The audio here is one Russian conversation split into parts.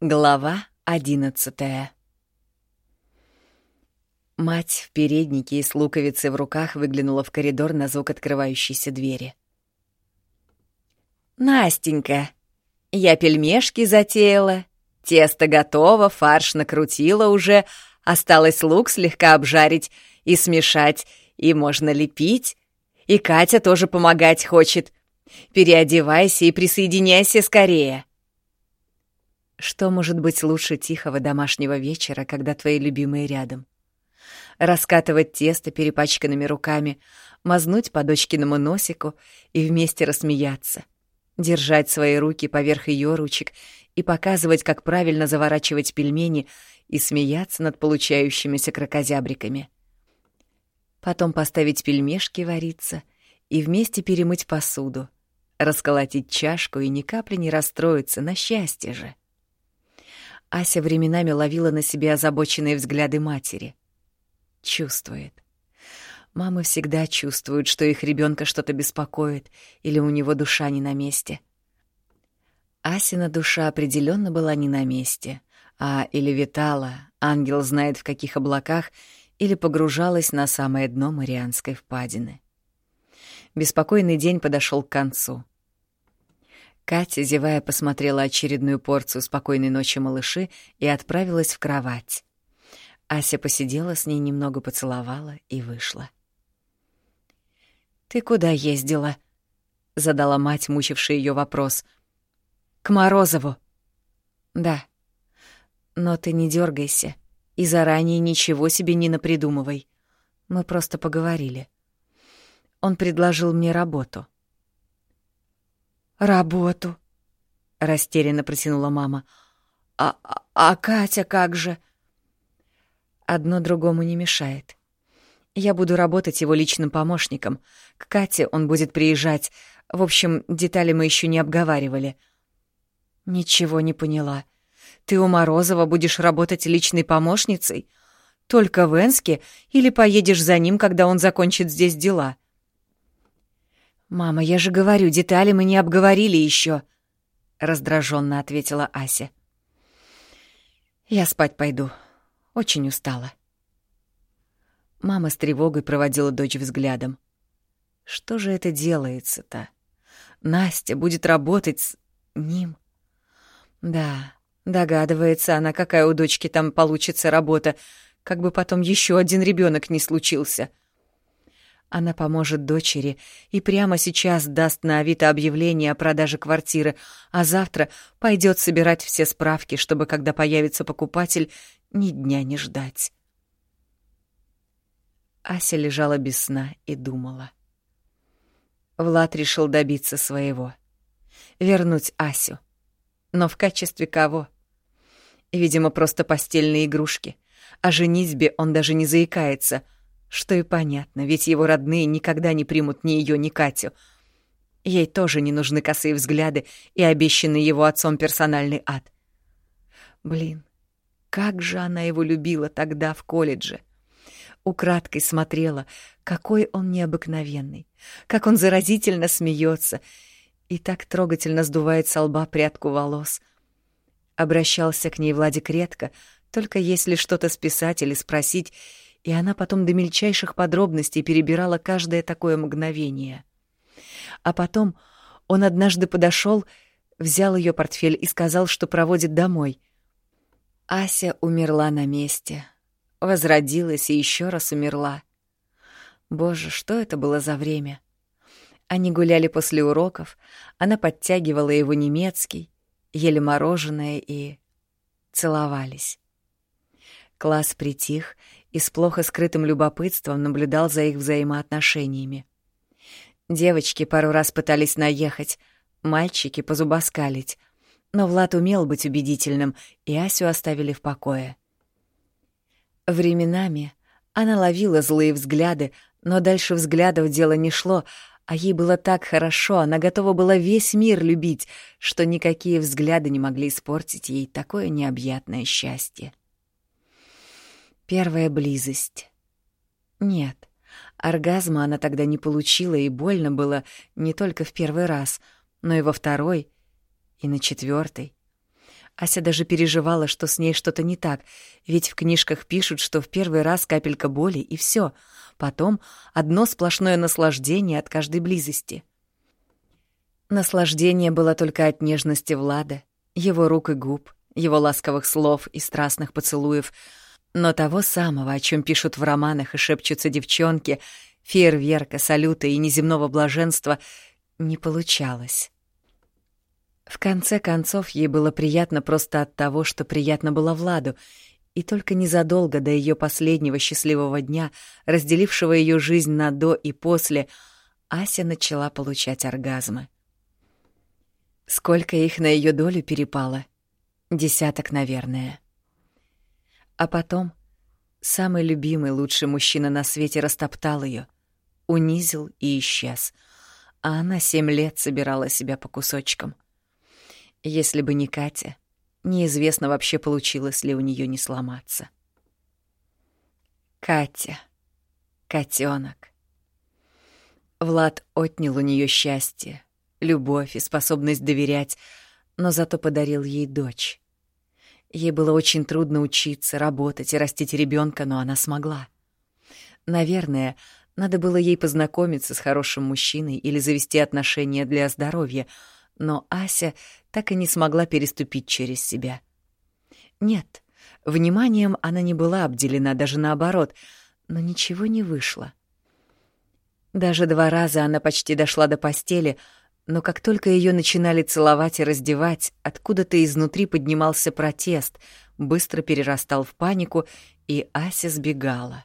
Глава одиннадцатая Мать в переднике и с луковицей в руках выглянула в коридор на звук открывающейся двери. «Настенька, я пельмешки затеяла, тесто готово, фарш накрутила уже, осталось лук слегка обжарить и смешать, и можно лепить. И Катя тоже помогать хочет. Переодевайся и присоединяйся скорее». Что может быть лучше тихого домашнего вечера, когда твои любимые рядом? Раскатывать тесто перепачканными руками, мазнуть по дочкиному носику и вместе рассмеяться. Держать свои руки поверх ее ручек и показывать, как правильно заворачивать пельмени и смеяться над получающимися крокозябриками. Потом поставить пельмешки вариться и вместе перемыть посуду, расколотить чашку и ни капли не расстроиться, на счастье же. Ася временами ловила на себе озабоченные взгляды матери. Чувствует. Мамы всегда чувствуют, что их ребенка что-то беспокоит или у него душа не на месте. Асина душа определенно была не на месте, а или витала, ангел знает в каких облаках, или погружалась на самое дно Марианской впадины. Беспокойный день подошел к концу. Катя, зевая, посмотрела очередную порцию «Спокойной ночи, малыши» и отправилась в кровать. Ася посидела с ней, немного поцеловала и вышла. «Ты куда ездила?» — задала мать, мучившая ее вопрос. «К Морозову». «Да. Но ты не дергайся и заранее ничего себе не напридумывай. Мы просто поговорили. Он предложил мне работу». «Работу», — растерянно протянула мама. «А, а, Катя как же?» «Одно другому не мешает. Я буду работать его личным помощником. К Кате он будет приезжать. В общем, детали мы еще не обговаривали». «Ничего не поняла. Ты у Морозова будешь работать личной помощницей? Только в Энске или поедешь за ним, когда он закончит здесь дела?» «Мама, я же говорю, детали мы не обговорили еще, раздраженно ответила Ася. «Я спать пойду. Очень устала». Мама с тревогой проводила дочь взглядом. «Что же это делается-то? Настя будет работать с ним?» «Да, догадывается она, какая у дочки там получится работа, как бы потом еще один ребенок не случился». Она поможет дочери и прямо сейчас даст на Авито объявление о продаже квартиры, а завтра пойдет собирать все справки, чтобы, когда появится покупатель, ни дня не ждать. Ася лежала без сна и думала. Влад решил добиться своего. Вернуть Асю. Но в качестве кого? Видимо, просто постельные игрушки. О женитьбе он даже не заикается — что и понятно, ведь его родные никогда не примут ни ее, ни Катю. Ей тоже не нужны косые взгляды и обещанный его отцом персональный ад. Блин, как же она его любила тогда в колледже. Украдкой смотрела, какой он необыкновенный, как он заразительно смеется и так трогательно сдувает со лба прядку волос. Обращался к ней Владик редко, только если что-то списать или спросить, и она потом до мельчайших подробностей перебирала каждое такое мгновение. А потом он однажды подошел, взял ее портфель и сказал, что проводит домой. Ася умерла на месте, возродилась и еще раз умерла. Боже, что это было за время? Они гуляли после уроков, она подтягивала его немецкий, ели мороженое и целовались. Класс притих, и с плохо скрытым любопытством наблюдал за их взаимоотношениями. Девочки пару раз пытались наехать, мальчики позубоскалить, но Влад умел быть убедительным, и Асю оставили в покое. Временами она ловила злые взгляды, но дальше взглядов дело не шло, а ей было так хорошо, она готова была весь мир любить, что никакие взгляды не могли испортить ей такое необъятное счастье. Первая близость. Нет, оргазма она тогда не получила, и больно было не только в первый раз, но и во второй, и на четвертый. Ася даже переживала, что с ней что-то не так, ведь в книжках пишут, что в первый раз капелька боли и все. Потом одно сплошное наслаждение от каждой близости. Наслаждение было только от нежности Влада, его рук и губ, его ласковых слов и страстных поцелуев, но того самого, о чем пишут в романах и шепчутся девчонки, фейерверка, салюта и неземного блаженства, не получалось. В конце концов, ей было приятно просто от того, что приятно было Владу, и только незадолго до ее последнего счастливого дня, разделившего ее жизнь на «до» и «после», Ася начала получать оргазмы. Сколько их на ее долю перепало? Десяток, наверное. А потом самый любимый, лучший мужчина на свете растоптал ее, унизил и исчез, а она семь лет собирала себя по кусочкам. Если бы не Катя, неизвестно вообще, получилось ли у нее не сломаться. Катя. Котенок. Влад отнял у нее счастье, любовь и способность доверять, но зато подарил ей дочь. Ей было очень трудно учиться, работать и растить ребенка, но она смогла. Наверное, надо было ей познакомиться с хорошим мужчиной или завести отношения для здоровья — но Ася так и не смогла переступить через себя. Нет, вниманием она не была обделена, даже наоборот, но ничего не вышло. Даже два раза она почти дошла до постели, но как только ее начинали целовать и раздевать, откуда-то изнутри поднимался протест, быстро перерастал в панику, и Ася сбегала.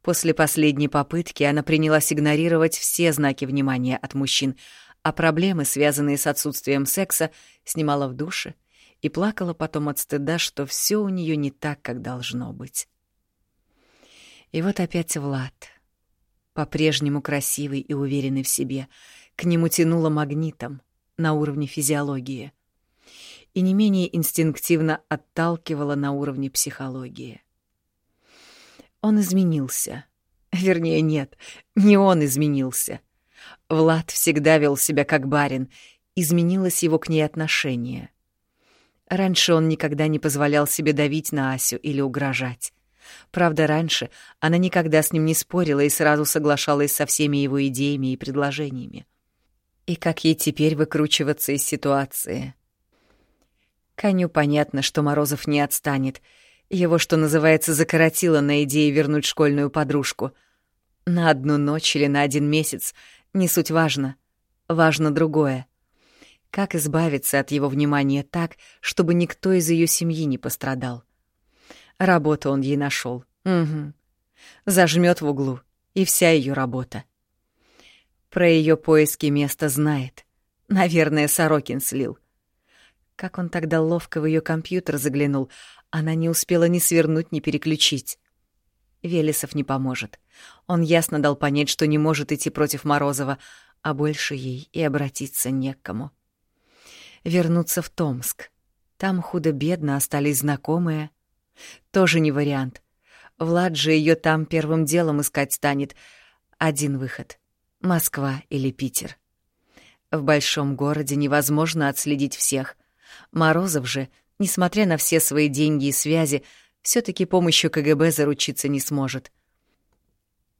После последней попытки она принялась игнорировать все знаки внимания от мужчин, а проблемы, связанные с отсутствием секса, снимала в душе и плакала потом от стыда, что все у нее не так, как должно быть. И вот опять Влад, по-прежнему красивый и уверенный в себе, к нему тянуло магнитом на уровне физиологии и не менее инстинктивно отталкивало на уровне психологии. Он изменился. Вернее, нет, не он изменился — Влад всегда вел себя как барин, изменилось его к ней отношение. Раньше он никогда не позволял себе давить на Асю или угрожать. Правда, раньше она никогда с ним не спорила и сразу соглашалась со всеми его идеями и предложениями. И как ей теперь выкручиваться из ситуации? Коню понятно, что Морозов не отстанет. Его, что называется, закоротило на идее вернуть школьную подружку. На одну ночь или на один месяц не суть важно. Важно другое. Как избавиться от его внимания так, чтобы никто из ее семьи не пострадал? Работу он ей нашел. Угу. Зажмет в углу, и вся ее работа. Про ее поиски места знает. Наверное, Сорокин слил. Как он тогда ловко в ее компьютер заглянул, она не успела ни свернуть, ни переключить. Велесов не поможет. Он ясно дал понять, что не может идти против Морозова, а больше ей и обратиться не к кому. Вернуться в Томск. Там худо-бедно остались знакомые. Тоже не вариант. Влад же ее там первым делом искать станет. Один выход — Москва или Питер. В большом городе невозможно отследить всех. Морозов же, несмотря на все свои деньги и связи, все-таки помощью КГБ заручиться не сможет.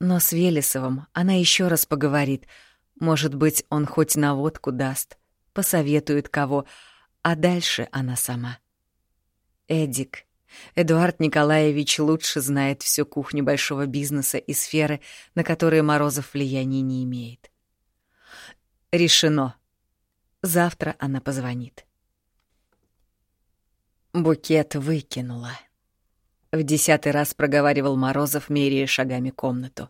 Но с Велесовым она еще раз поговорит. Может быть, он хоть наводку даст, посоветует кого, а дальше она сама. Эдик. Эдуард Николаевич лучше знает всю кухню большого бизнеса и сферы, на которые Морозов влияния не имеет. Решено. Завтра она позвонит. Букет выкинула. В десятый раз проговаривал Морозов, меряя шагами комнату.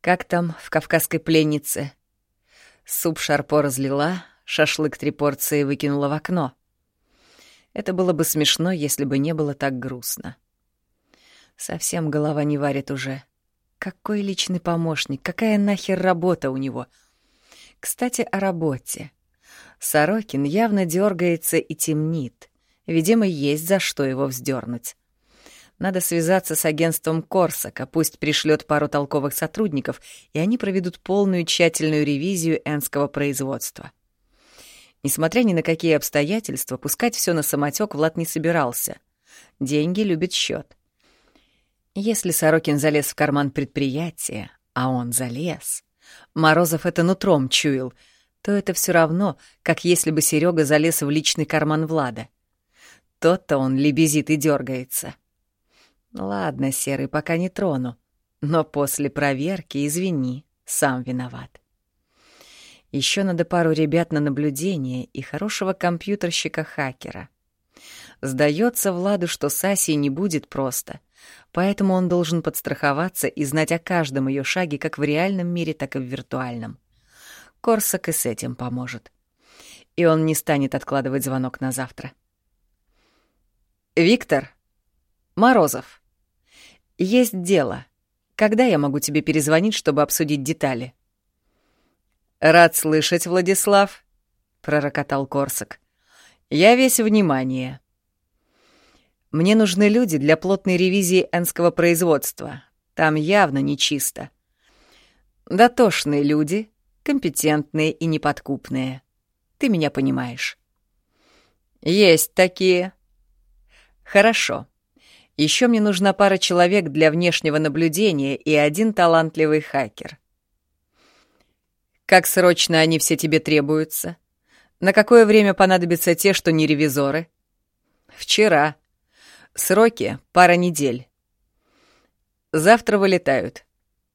Как там в «Кавказской пленнице»? Суп шарпо разлила, шашлык три порции выкинула в окно. Это было бы смешно, если бы не было так грустно. Совсем голова не варит уже. Какой личный помощник, какая нахер работа у него? Кстати, о работе. Сорокин явно дергается и темнит. Видимо, есть за что его вздернуть. Надо связаться с агентством Корсака, пусть пришлет пару толковых сотрудников, и они проведут полную тщательную ревизию энского производства. Несмотря ни на какие обстоятельства, пускать все на самотек Влад не собирался. Деньги любит счет. Если Сорокин залез в карман предприятия, а он залез, Морозов это нутром чуял, то это все равно, как если бы Серега залез в личный карман Влада. Тот-то он лебезит и дергается. Ладно, Серый, пока не трону, но после проверки, извини, сам виноват. Еще надо пару ребят на наблюдение и хорошего компьютерщика-хакера. Сдается Владу, что с Асей не будет просто, поэтому он должен подстраховаться и знать о каждом ее шаге как в реальном мире, так и в виртуальном. Корсак и с этим поможет. И он не станет откладывать звонок на завтра. «Виктор! Морозов! Есть дело. Когда я могу тебе перезвонить, чтобы обсудить детали?» «Рад слышать, Владислав», — пророкотал Корсак. «Я весь внимание». «Мне нужны люди для плотной ревизии энского производства. Там явно нечисто. Дотошные люди, компетентные и неподкупные. Ты меня понимаешь». «Есть такие». «Хорошо. Еще мне нужна пара человек для внешнего наблюдения и один талантливый хакер». Как срочно они все тебе требуются? На какое время понадобятся те, что не ревизоры? Вчера. Сроки — пара недель. Завтра вылетают.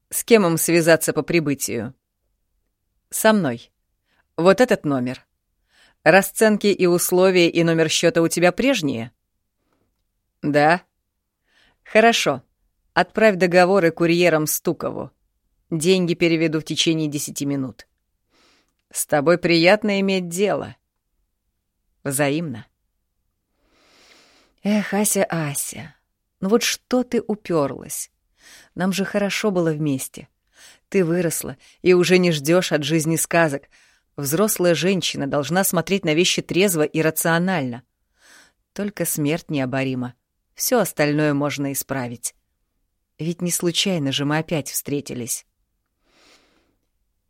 С кем им связаться по прибытию? Со мной. Вот этот номер. Расценки и условия и номер счета у тебя прежние? Да. Хорошо. Отправь договоры курьером Стукову. Деньги переведу в течение десяти минут. С тобой приятно иметь дело. Взаимно. Эх, Ася, Ася, ну вот что ты уперлась? Нам же хорошо было вместе. Ты выросла и уже не ждешь от жизни сказок. Взрослая женщина должна смотреть на вещи трезво и рационально. Только смерть необорима. Все остальное можно исправить. Ведь не случайно же мы опять встретились.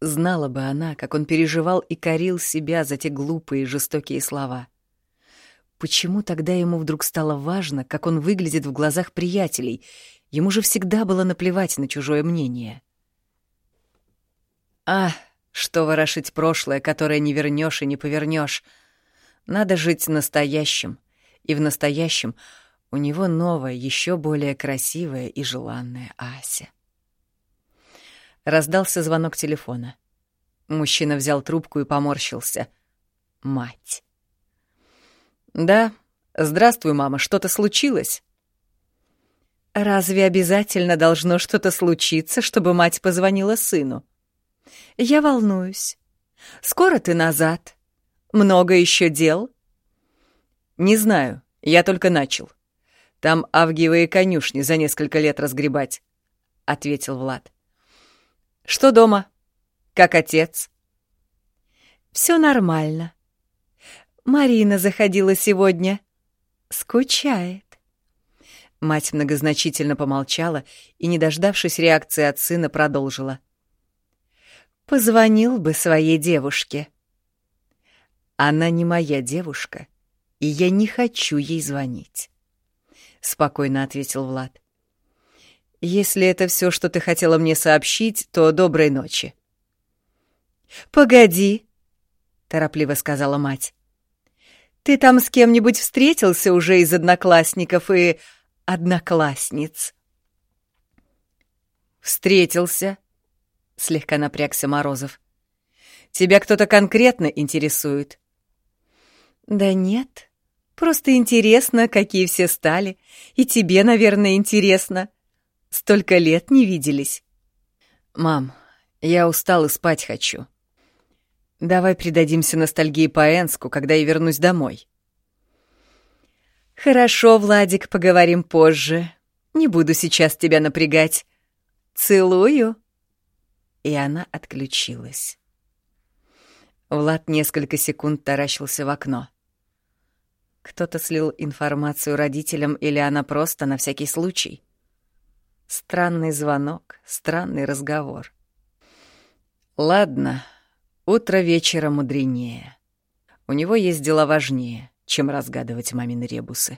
Знала бы она, как он переживал и корил себя за те глупые и жестокие слова. Почему тогда ему вдруг стало важно, как он выглядит в глазах приятелей? Ему же всегда было наплевать на чужое мнение. А, что ворошить прошлое, которое не вернешь и не повернешь. Надо жить настоящим. И в настоящем у него новая, еще более красивая и желанная Ася. Раздался звонок телефона. Мужчина взял трубку и поморщился. Мать. «Да. Здравствуй, мама. Что-то случилось?» «Разве обязательно должно что-то случиться, чтобы мать позвонила сыну?» «Я волнуюсь. Скоро ты назад. Много еще дел?» «Не знаю. Я только начал. Там авгиевые конюшни за несколько лет разгребать», — ответил Влад. Что дома? Как отец? Все нормально. Марина заходила сегодня. Скучает. Мать многозначительно помолчала и, не дождавшись реакции от сына, продолжила. Позвонил бы своей девушке. Она не моя девушка, и я не хочу ей звонить, спокойно ответил Влад. Если это все, что ты хотела мне сообщить, то доброй ночи. Погоди, торопливо сказала мать. Ты там с кем-нибудь встретился уже из одноклассников и одноклассниц? Встретился, слегка напрягся Морозов. Тебя кто-то конкретно интересует? Да нет, просто интересно, какие все стали, и тебе, наверное, интересно. Столько лет не виделись. Мам, я устал и спать хочу. Давай предадимся ностальгии по Энску, когда я вернусь домой. Хорошо, Владик, поговорим позже. Не буду сейчас тебя напрягать. Целую. И она отключилась. Влад несколько секунд таращился в окно. Кто-то слил информацию родителям или она просто на всякий случай? Странный звонок, странный разговор. Ладно, утро вечера мудренее. У него есть дела важнее, чем разгадывать мамины ребусы.